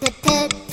put.